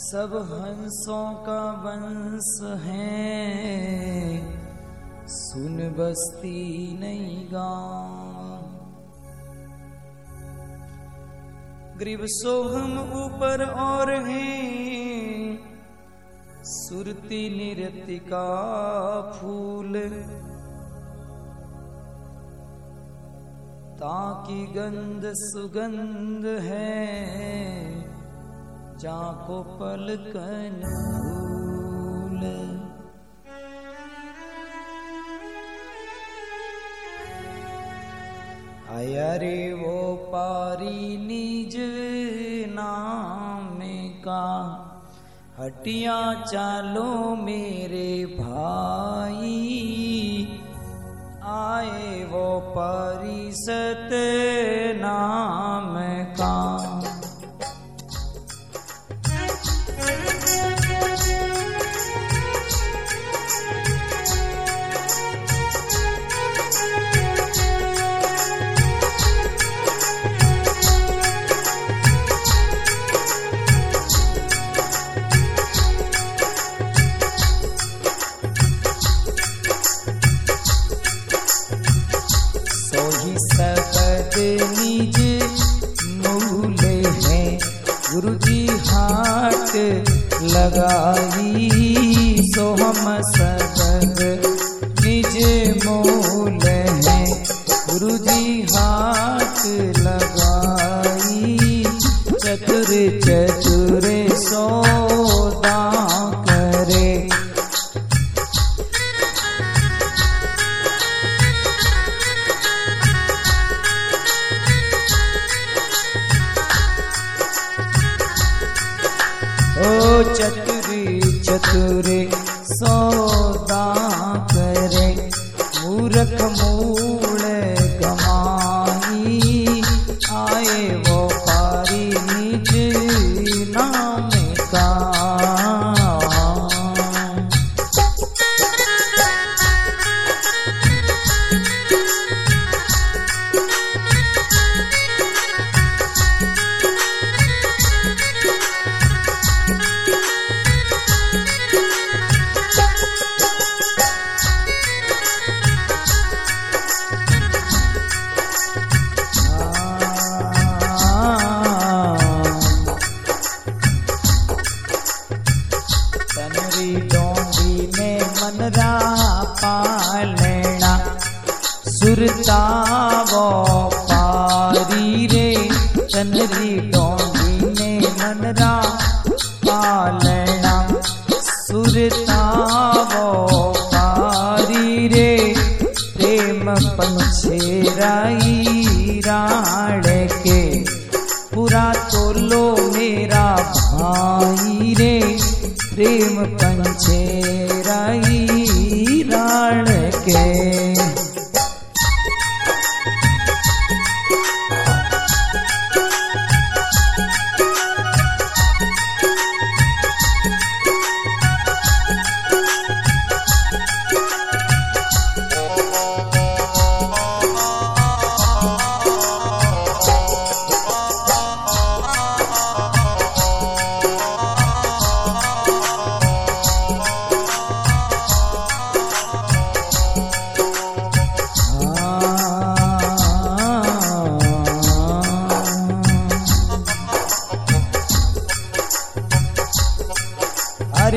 सब हंसों का वंश है। सुन बस्ती नहीं गाँव। ग्रीव सोहम ऊपर और हैं। सुरती निरति का फूल। ताकि गंध सुगंध है। जाको पलकन भूल आया रे वो पारी निज नाम का हटिया चालो मेरे भाई गुरु जी हाथ लगाई सो हम चतुरी चतुरे सौदा करे मूरख मूल तनरी डोंगी में मनरा पालना सुरता वो पारी रे तनरी डोंगी में मनरा पालना सुरता वो पारी रे, प्रेम राण के। पूरा तोलो मेरा प्रेम पंचे राई राण के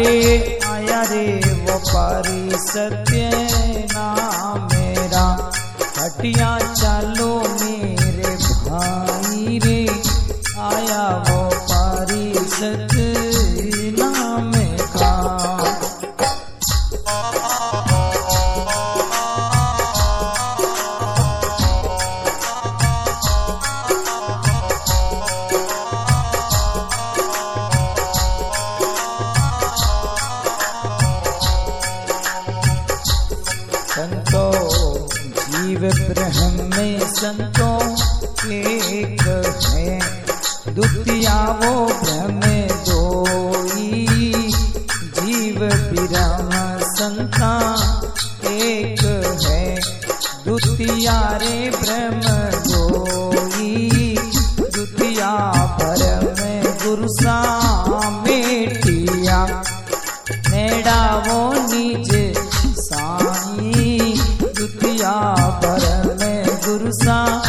अरे आया रे वो पारी सत्य नाम मेरा। हटिया जीव ब्रह्म में संतो एक है। द्वितीया वो ब्रह्म दोई जीव विराम संता एक है। द्वितीया रे ब्रह्म sa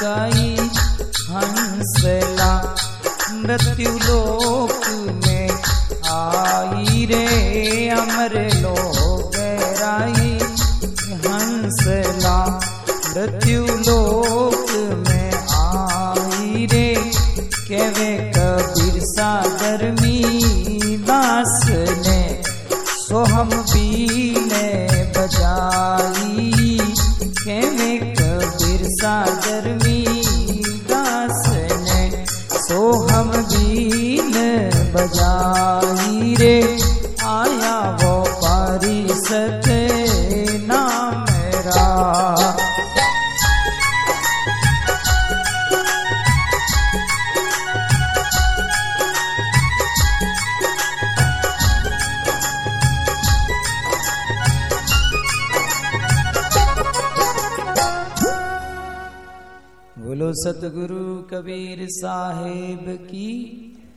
साई हंसला मृत्यु लोक में आई रे अमर लोग हंसला मृत्यु सके नाम रा बोलो सतगुरु कबीर साहेब की